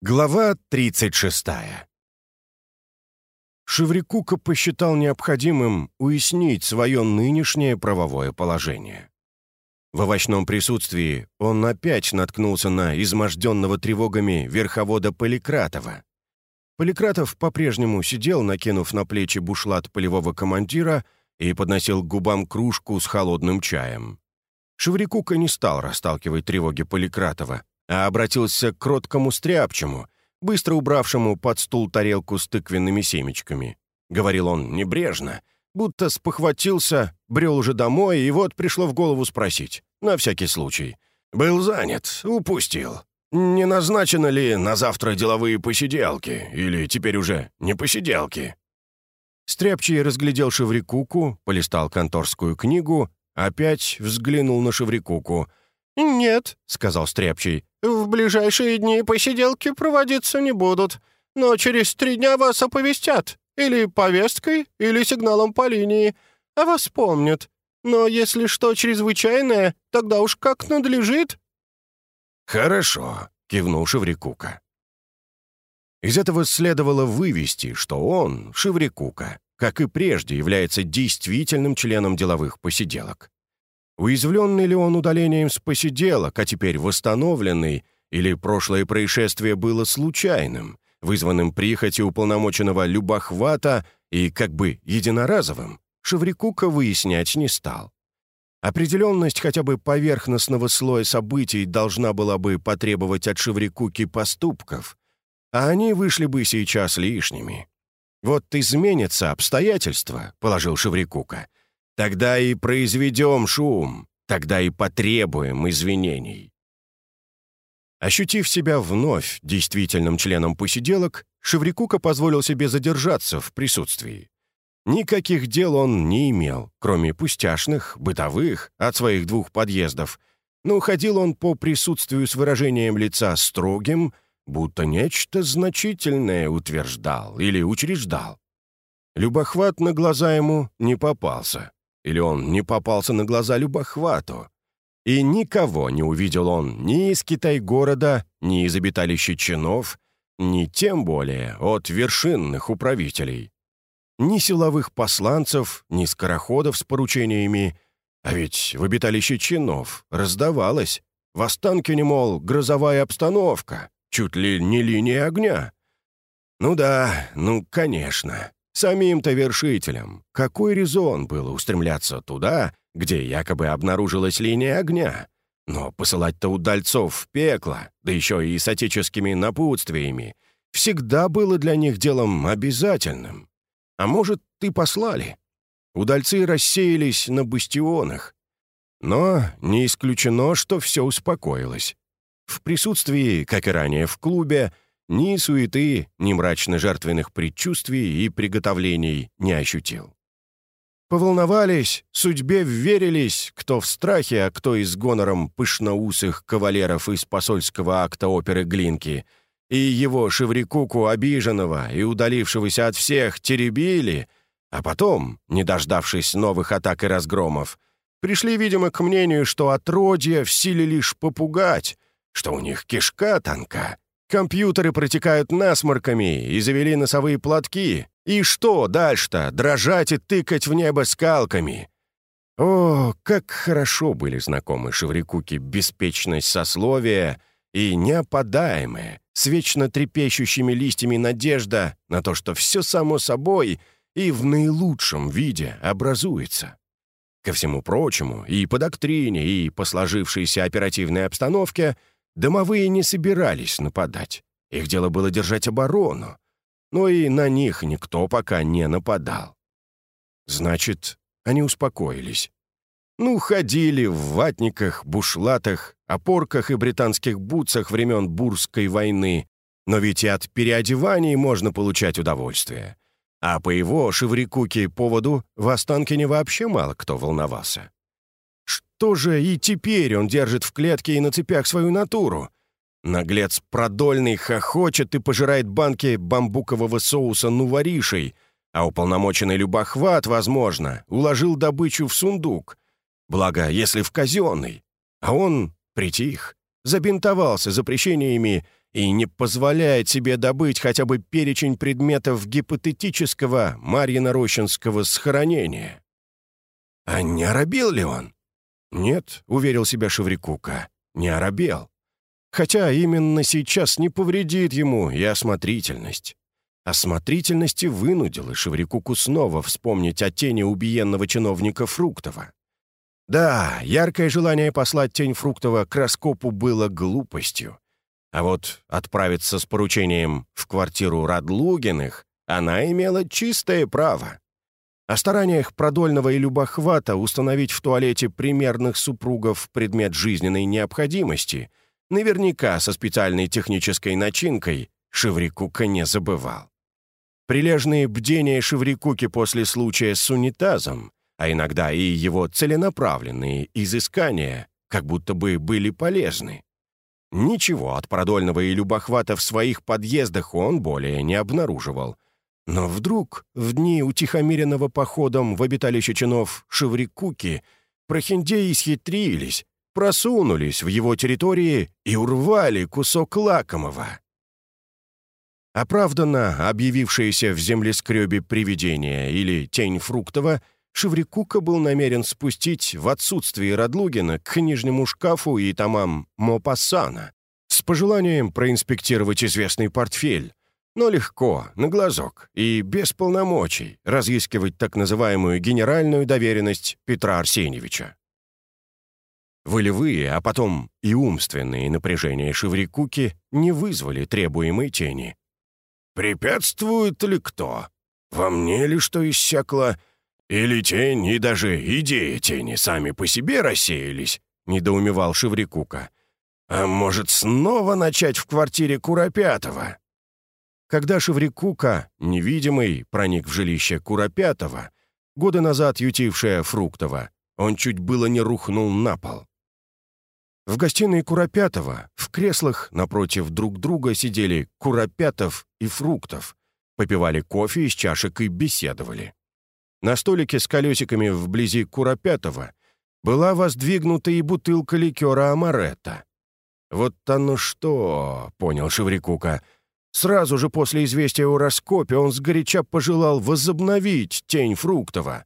Глава 36. Шеврикука посчитал необходимым уяснить свое нынешнее правовое положение. В овощном присутствии он опять наткнулся на изможденного тревогами верховода Поликратова. Поликратов по-прежнему сидел, накинув на плечи бушлат полевого командира и подносил к губам кружку с холодным чаем. Шеврикука не стал расталкивать тревоги Поликратова, а обратился к кроткому стряпчему, быстро убравшему под стул тарелку с тыквенными семечками. Говорил он небрежно, будто спохватился, брел уже домой, и вот пришло в голову спросить, на всякий случай. «Был занят, упустил. Не назначено ли на завтра деловые посиделки, или теперь уже не посиделки?» Стряпчий разглядел Шеврикуку, полистал конторскую книгу, опять взглянул на Шеврикуку. «Нет», — сказал Стряпчий, в ближайшие дни посиделки проводиться не будут, но через три дня вас оповестят, или повесткой, или сигналом по линии, а вас помнят. Но если что чрезвычайное, тогда уж как надлежит». «Хорошо», — кивнул Шеврикука. Из этого следовало вывести, что он, Шеврикука, как и прежде, является действительным членом деловых посиделок. Уязвленный ли он удалением с посиделок, а теперь восстановленный, или прошлое происшествие было случайным, вызванным прихотью уполномоченного любохвата и как бы единоразовым, Шеврикука выяснять не стал. Определенность хотя бы поверхностного слоя событий должна была бы потребовать от Шеврикуки поступков, а они вышли бы сейчас лишними. «Вот изменятся обстоятельства», — положил Шеврикука, Тогда и произведем шум, тогда и потребуем извинений. Ощутив себя вновь действительным членом посиделок, Шеврикука позволил себе задержаться в присутствии. Никаких дел он не имел, кроме пустяшных, бытовых, от своих двух подъездов, но ходил он по присутствию с выражением лица строгим, будто нечто значительное утверждал или учреждал. Любохват на глаза ему не попался. Или он не попался на глаза любохвату? И никого не увидел он ни из Китай-города, ни из обиталища чинов, ни тем более от вершинных управителей. Ни силовых посланцев, ни скороходов с поручениями, а ведь в обиталище чинов раздавалось. В Останкине, мол, грозовая обстановка, чуть ли не линия огня. Ну да, ну, конечно. Самим-то вершителям какой резон было устремляться туда, где якобы обнаружилась линия огня? Но посылать-то удальцов в пекло, да еще и с отеческими напутствиями, всегда было для них делом обязательным. А может, ты послали? Удальцы рассеялись на бастионах. Но не исключено, что все успокоилось. В присутствии, как и ранее в клубе, ни суеты, ни мрачно-жертвенных предчувствий и приготовлений не ощутил. Поволновались, судьбе вверились, кто в страхе, а кто и с гонором пышноусых кавалеров из посольского акта оперы Глинки, и его Шеврикуку обиженного и удалившегося от всех теребили, а потом, не дождавшись новых атак и разгромов, пришли, видимо, к мнению, что отродья в силе лишь попугать, что у них кишка тонка, Компьютеры протекают насморками и завели носовые платки. И что дальше-то? Дрожать и тыкать в небо скалками. О, как хорошо были знакомы Шеврикуки беспечность сословия и неопадаемая, с вечно трепещущими листьями надежда на то, что все само собой и в наилучшем виде образуется. Ко всему прочему, и по доктрине, и по сложившейся оперативной обстановке — Домовые не собирались нападать. Их дело было держать оборону. Но и на них никто пока не нападал. Значит, они успокоились. Ну, ходили в ватниках, бушлатах, опорках и британских бутсах времен Бурской войны, но ведь и от переодеваний можно получать удовольствие. А по его Шеврикуке поводу в Останкине вообще мало кто волновался. Что же и теперь он держит в клетке и на цепях свою натуру? Наглец продольный хохочет и пожирает банки бамбукового соуса нуворишей, а уполномоченный любохват, возможно, уложил добычу в сундук. Благо, если в казенный. А он притих, забинтовался запрещениями и не позволяет себе добыть хотя бы перечень предметов гипотетического Марьино-Рощинского схоронения. А не оробел ли он? Нет, уверил себя Шеврикука, не оробел. Хотя именно сейчас не повредит ему и осмотрительность. Осмотрительности вынудила Шеврикуку снова вспомнить о тени убиенного чиновника Фруктова. Да, яркое желание послать тень Фруктова к раскопу было глупостью. А вот отправиться с поручением в квартиру Радлугиных она имела чистое право. О стараниях Продольного и Любохвата установить в туалете примерных супругов предмет жизненной необходимости, наверняка со специальной технической начинкой, Шеврикука не забывал. Прилежные бдения Шеврикуки после случая с унитазом а иногда и его целенаправленные изыскания как будто бы были полезны. Ничего от Продольного и Любохвата в своих подъездах он более не обнаруживал. Но вдруг, в дни утихомиренного походом в обиталище чинов Шеврикуки, прохиндеи схитрились, просунулись в его территории и урвали кусок лакомого. Оправданно объявившееся в землескребе привидение или тень Фруктова — Шеврикука был намерен спустить в отсутствие Радлугина к книжному шкафу и томам Мопассана с пожеланием проинспектировать известный портфель, но легко, на глазок и без полномочий разыскивать так называемую генеральную доверенность Петра Арсеньевича. Волевые, а потом и умственные напряжения Шеврикуки не вызвали требуемой тени. «Препятствует ли кто? Во мне ли что иссякло?» «Или тень, и даже идеи тени сами по себе рассеялись?» — недоумевал Шеврикука. «А может, снова начать в квартире Куропятова?» Когда Шеврикука, невидимый, проник в жилище Куропятова, годы назад ютившая Фруктова, он чуть было не рухнул на пол. В гостиной Куропятова в креслах напротив друг друга сидели Куропятов и Фруктов, попивали кофе из чашек и беседовали. На столике с колесиками вблизи Куропятова была воздвигнута и бутылка ликера Амаретта. «Вот оно что!» — понял Шеврикука. Сразу же после известия о раскопе он сгоряча пожелал возобновить тень Фруктова.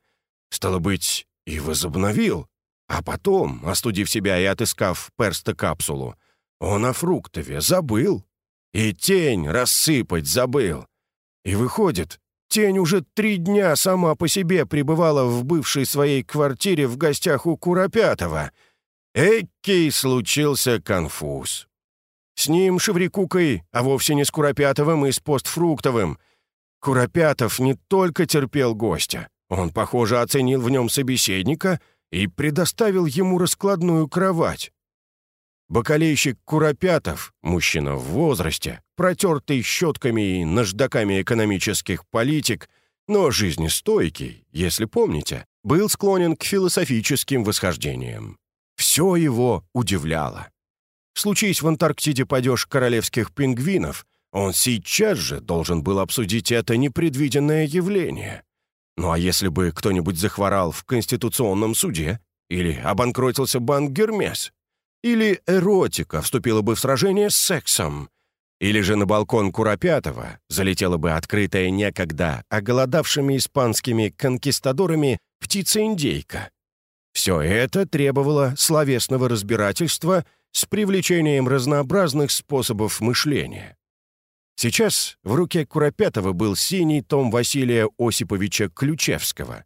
Стало быть, и возобновил. А потом, остудив себя и отыскав перста-капсулу, он о Фруктове забыл. И тень рассыпать забыл. И выходит, Тень уже три дня сама по себе пребывала в бывшей своей квартире в гостях у Куропятова. Экий случился конфуз. С ним Шеврикукой, а вовсе не с Куропятовым и с Постфруктовым. Куропятов не только терпел гостя, он, похоже, оценил в нем собеседника и предоставил ему раскладную кровать. Бакалейщик Куропятов, мужчина в возрасте, протертый щетками и наждаками экономических политик, но жизнестойкий, если помните, был склонен к философическим восхождениям. Все его удивляло. Случись в Антарктиде падеж королевских пингвинов, он сейчас же должен был обсудить это непредвиденное явление. Ну а если бы кто-нибудь захворал в Конституционном суде или обанкротился банк «Гермес», или эротика вступила бы в сражение с сексом. Или же на балкон Куропятова залетела бы открытая некогда оголодавшими испанскими конкистадорами птица-индейка. Все это требовало словесного разбирательства с привлечением разнообразных способов мышления. Сейчас в руке Куропятова был синий том Василия Осиповича Ключевского.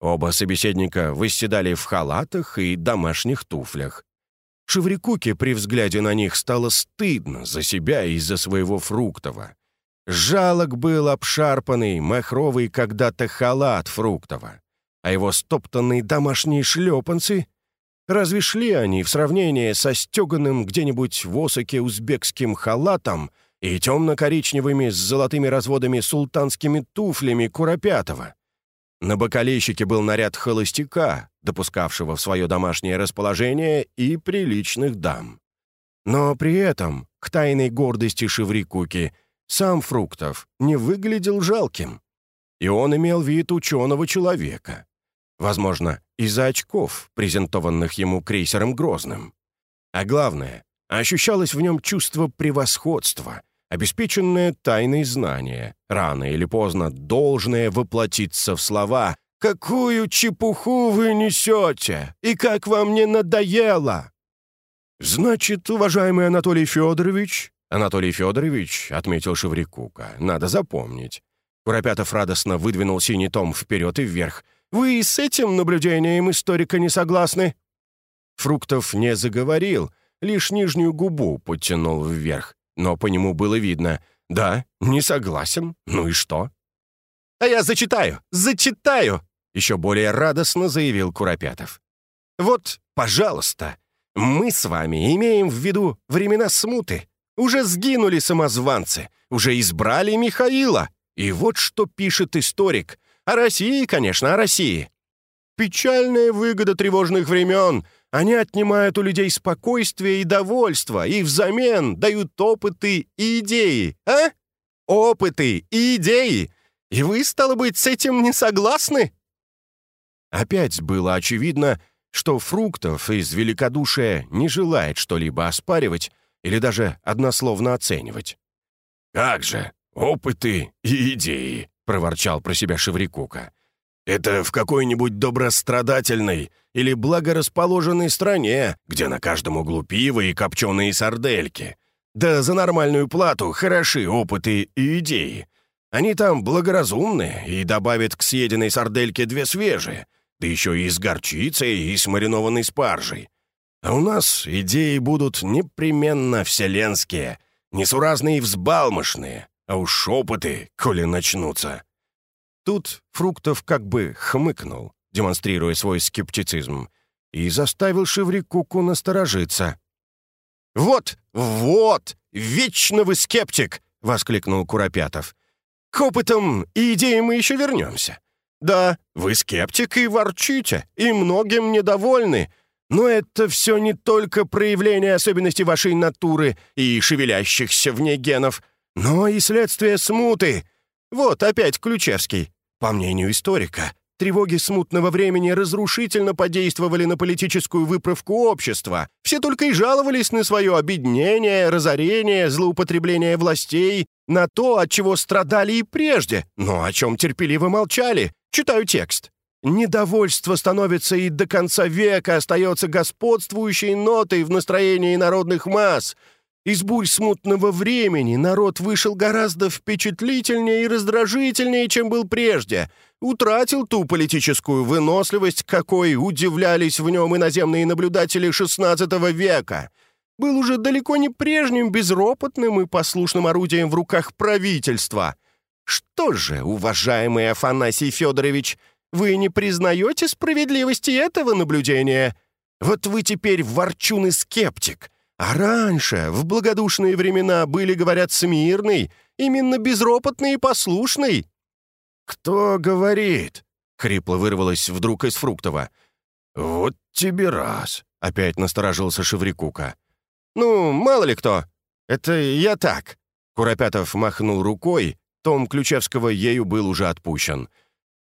Оба собеседника восседали в халатах и домашних туфлях. Шеврикуке при взгляде на них стало стыдно за себя и за своего Фруктова. Жалок был обшарпанный, махровый когда-то халат Фруктова, а его стоптанные домашние шлепанцы Разве шли они в сравнении со стеганым где-нибудь в осоке узбекским халатом и темно-коричневыми с золотыми разводами султанскими туфлями Куропятова? На бокалейщике был наряд холостяка, допускавшего в свое домашнее расположение и приличных дам. Но при этом, к тайной гордости Шеврикуки, сам Фруктов не выглядел жалким. И он имел вид ученого человека. Возможно, из-за очков, презентованных ему крейсером Грозным. А главное, ощущалось в нем чувство превосходства, обеспеченное тайной знания, рано или поздно должное воплотиться в слова «Какую чепуху вы несете? И как вам не надоело?» «Значит, уважаемый Анатолий Федорович...» «Анатолий Федорович», — отметил Шеврикука, — «надо запомнить». Куропятов радостно выдвинул синий том вперед и вверх. «Вы с этим наблюдением историка не согласны?» Фруктов не заговорил, лишь нижнюю губу подтянул вверх, но по нему было видно. «Да, не согласен. Ну и что?» «А я зачитаю! Зачитаю!» еще более радостно заявил Куропятов. «Вот, пожалуйста, мы с вами имеем в виду времена смуты. Уже сгинули самозванцы, уже избрали Михаила. И вот что пишет историк. О России, конечно, о России. Печальная выгода тревожных времен. Они отнимают у людей спокойствие и довольство, и взамен дают опыты и идеи. А? Опыты и идеи. И вы, стало быть, с этим не согласны?» Опять было очевидно, что Фруктов из великодушия не желает что-либо оспаривать или даже однословно оценивать. «Как же, опыты и идеи!» — проворчал про себя Шеврикука. «Это в какой-нибудь добрострадательной или благорасположенной стране, где на каждом углу пиво и копченые сардельки. Да за нормальную плату хороши опыты и идеи. Они там благоразумны и добавят к съеденной сардельке две свежие, да еще и с горчицей, и с маринованной спаржей. А у нас идеи будут непременно вселенские, несуразные и взбалмошные, а уж опыты, коли начнутся». Тут Фруктов как бы хмыкнул, демонстрируя свой скептицизм, и заставил Шеврикуку насторожиться. «Вот, вот, вечно вы скептик!» — воскликнул Куропятов. «К опытам и идеям мы еще вернемся. Да, вы скептик и ворчите, и многим недовольны, но это все не только проявление особенностей вашей натуры и шевелящихся в ней генов, но и следствие смуты. Вот опять Ключевский. По мнению историка, тревоги смутного времени разрушительно подействовали на политическую выправку общества. Все только и жаловались на свое обеднение, разорение, злоупотребление властей, на то, от чего страдали и прежде, но о чем терпеливо молчали, Читаю текст. Недовольство становится и до конца века остается господствующей нотой в настроении народных масс. Из бурь смутного времени народ вышел гораздо впечатлительнее и раздражительнее, чем был прежде. Утратил ту политическую выносливость, какой удивлялись в нем иноземные наблюдатели XVI века. Был уже далеко не прежним безропотным и послушным орудием в руках правительства — что же, уважаемый Афанасий Федорович, вы не признаете справедливости этого наблюдения? Вот вы теперь ворчун и скептик, а раньше, в благодушные времена, были, говорят, смирный, именно безропотный и послушный». «Кто говорит?» — хрипло вырвалось вдруг из Фруктова. «Вот тебе раз!» — опять насторожился Шеврикука. «Ну, мало ли кто. Это я так». Куропятов махнул рукой, том Ключевского ею был уже отпущен.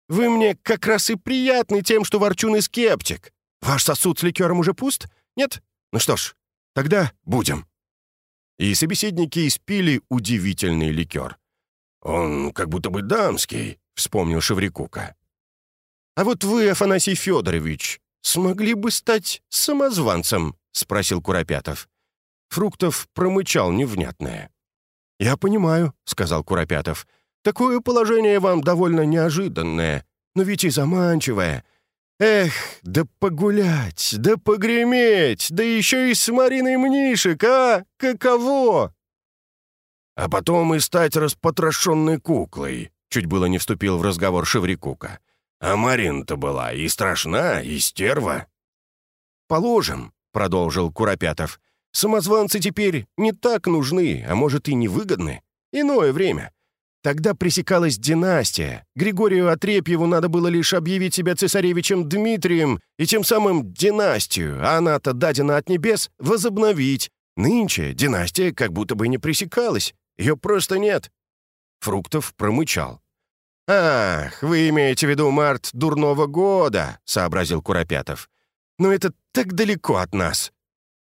«Вы мне как раз и приятны тем, что ворчун и скептик. Ваш сосуд с ликером уже пуст? Нет? Ну что ж, тогда будем». И собеседники испили удивительный ликер. «Он как будто бы дамский», — вспомнил Шеврикука. «А вот вы, Афанасий Федорович, смогли бы стать самозванцем?» — спросил Куропятов. Фруктов промычал невнятное. «Я понимаю», — сказал Куропятов. «Такое положение вам довольно неожиданное, но ведь и заманчивое. Эх, да погулять, да погреметь, да еще и с Мариной Мнишек, а? Каково?» «А потом и стать распотрошенной куклой», — чуть было не вступил в разговор Шеврикука. «А Марина-то была и страшна, и стерва». «Положим», — продолжил Куропятов, — Самозванцы теперь не так нужны, а может и невыгодны. Иное время. Тогда пресекалась династия. Григорию Отрепьеву надо было лишь объявить себя цесаревичем Дмитрием и тем самым династию, а она-то дадена от небес, возобновить. Нынче династия как будто бы не пресекалась. Ее просто нет. Фруктов промычал. «Ах, вы имеете в виду март дурного года», — сообразил Куропятов. «Но это так далеко от нас.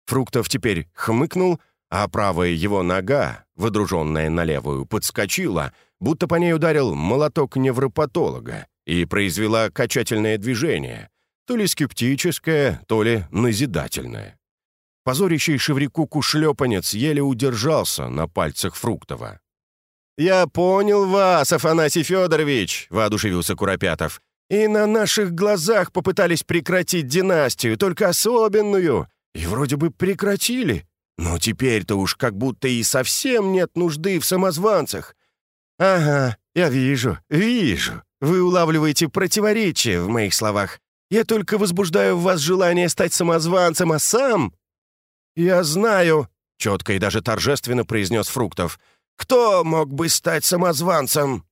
Фруктов теперь хмыкнул, а правая его нога, выдруженная на левую, подскочила, будто по ней ударил молоток невропатолога и произвела качательное движение, то ли скептическое, то ли назидательное. Позорящий Шеврикуку шлепанец еле удержался на пальцах Фруктова. «Я понял вас, Афанасий Федорович!» — воодушевился Куропятов. «И на наших глазах попытались прекратить династию, только особенную. И вроде бы прекратили. Но теперь-то уж как будто и совсем нет нужды в самозванцах. Ага, я вижу, вижу. Вы улавливаете противоречия в моих словах. Я только возбуждаю в вас желание стать самозванцем, а сам...» «Я знаю», — четко и даже торжественно произнес Фруктов, — кто мог бы стать самозванцем?»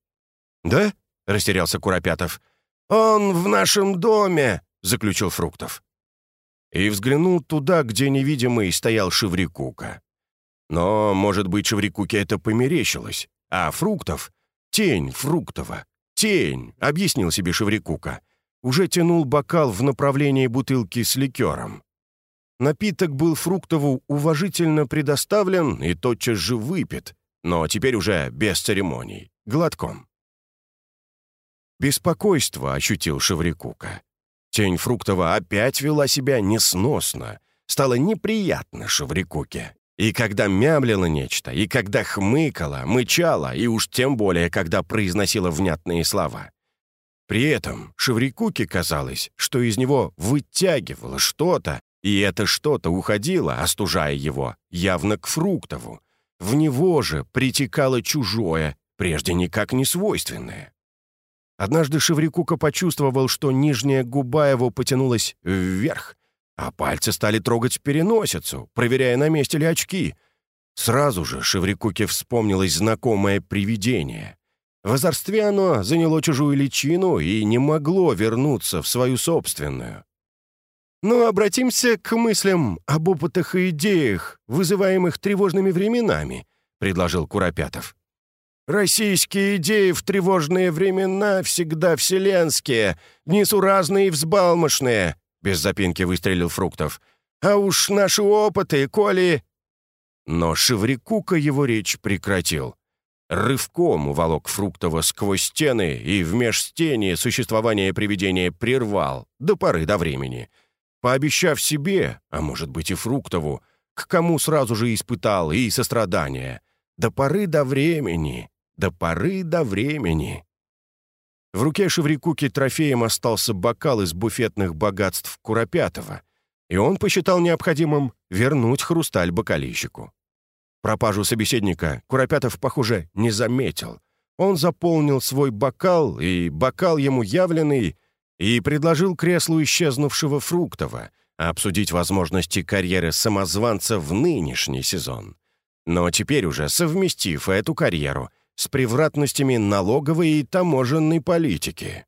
«Да?» — растерялся Куропятов. «Он в нашем доме», — заключил Фруктов. И взглянул туда, где невидимый стоял Шеврикука. Но, может быть, Шеврикуке это померещилось, а Фруктов — тень Фруктова, тень, — объяснил себе Шеврикука, уже тянул бокал в направлении бутылки с ликером. Напиток был Фруктову уважительно предоставлен и тотчас же выпит, но теперь уже без церемоний, глотком. Беспокойство ощутил Шеврикука. Тень Фруктова опять вела себя несносно, стало неприятно Шеврикуке. И когда мямлила нечто, и когда хмыкала, мычала, и уж тем более, когда произносила внятные слова. При этом Шеврикуке казалось, что из него вытягивало что-то, и это что-то уходило, остужая его, явно к Фруктову, в него же притекало чужое, прежде никак не свойственное. Однажды Шеврикука почувствовал, что нижняя губа его потянулась вверх, а пальцы стали трогать переносицу, проверяя, на месте ли очки. Сразу же Шеврикуке вспомнилось знакомое привидение. В озорстве оно заняло чужую личину и не могло вернуться в свою собственную. Но обратимся к мыслям об опытах и идеях, вызываемых тревожными временами», — предложил Куропятов. «Российские идеи в тревожные времена всегда вселенские, несуразные и взбалмошные», — без запинки выстрелил Фруктов. «А уж наши опыты, коли...» Но Шеврикука его речь прекратил. Рывком уволок Фруктова сквозь стены и в межстении существование привидения прервал до поры до времени — пообещав себе, а может быть и Фруктову, к кому сразу же испытал и сострадание, до поры до времени, до поры до времени. В руке Шеврикуки трофеем остался бокал из буфетных богатств Куропятова, и он посчитал необходимым вернуть хрусталь бокалищику. Пропажу собеседника Куропятов, похоже, не заметил. Он заполнил свой бокал, и бокал ему явленный и предложил креслу исчезнувшего Фруктова обсудить возможности карьеры самозванца в нынешний сезон. Но теперь уже совместив эту карьеру с превратностями налоговой и таможенной политики.